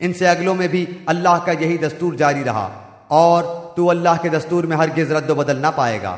ان سے اگلوں میں بھی اللہ کا یہی دستور جاری رہا اور تو اللہ کے دستور میں ہرگز رد و بدل نہ پائے گا۔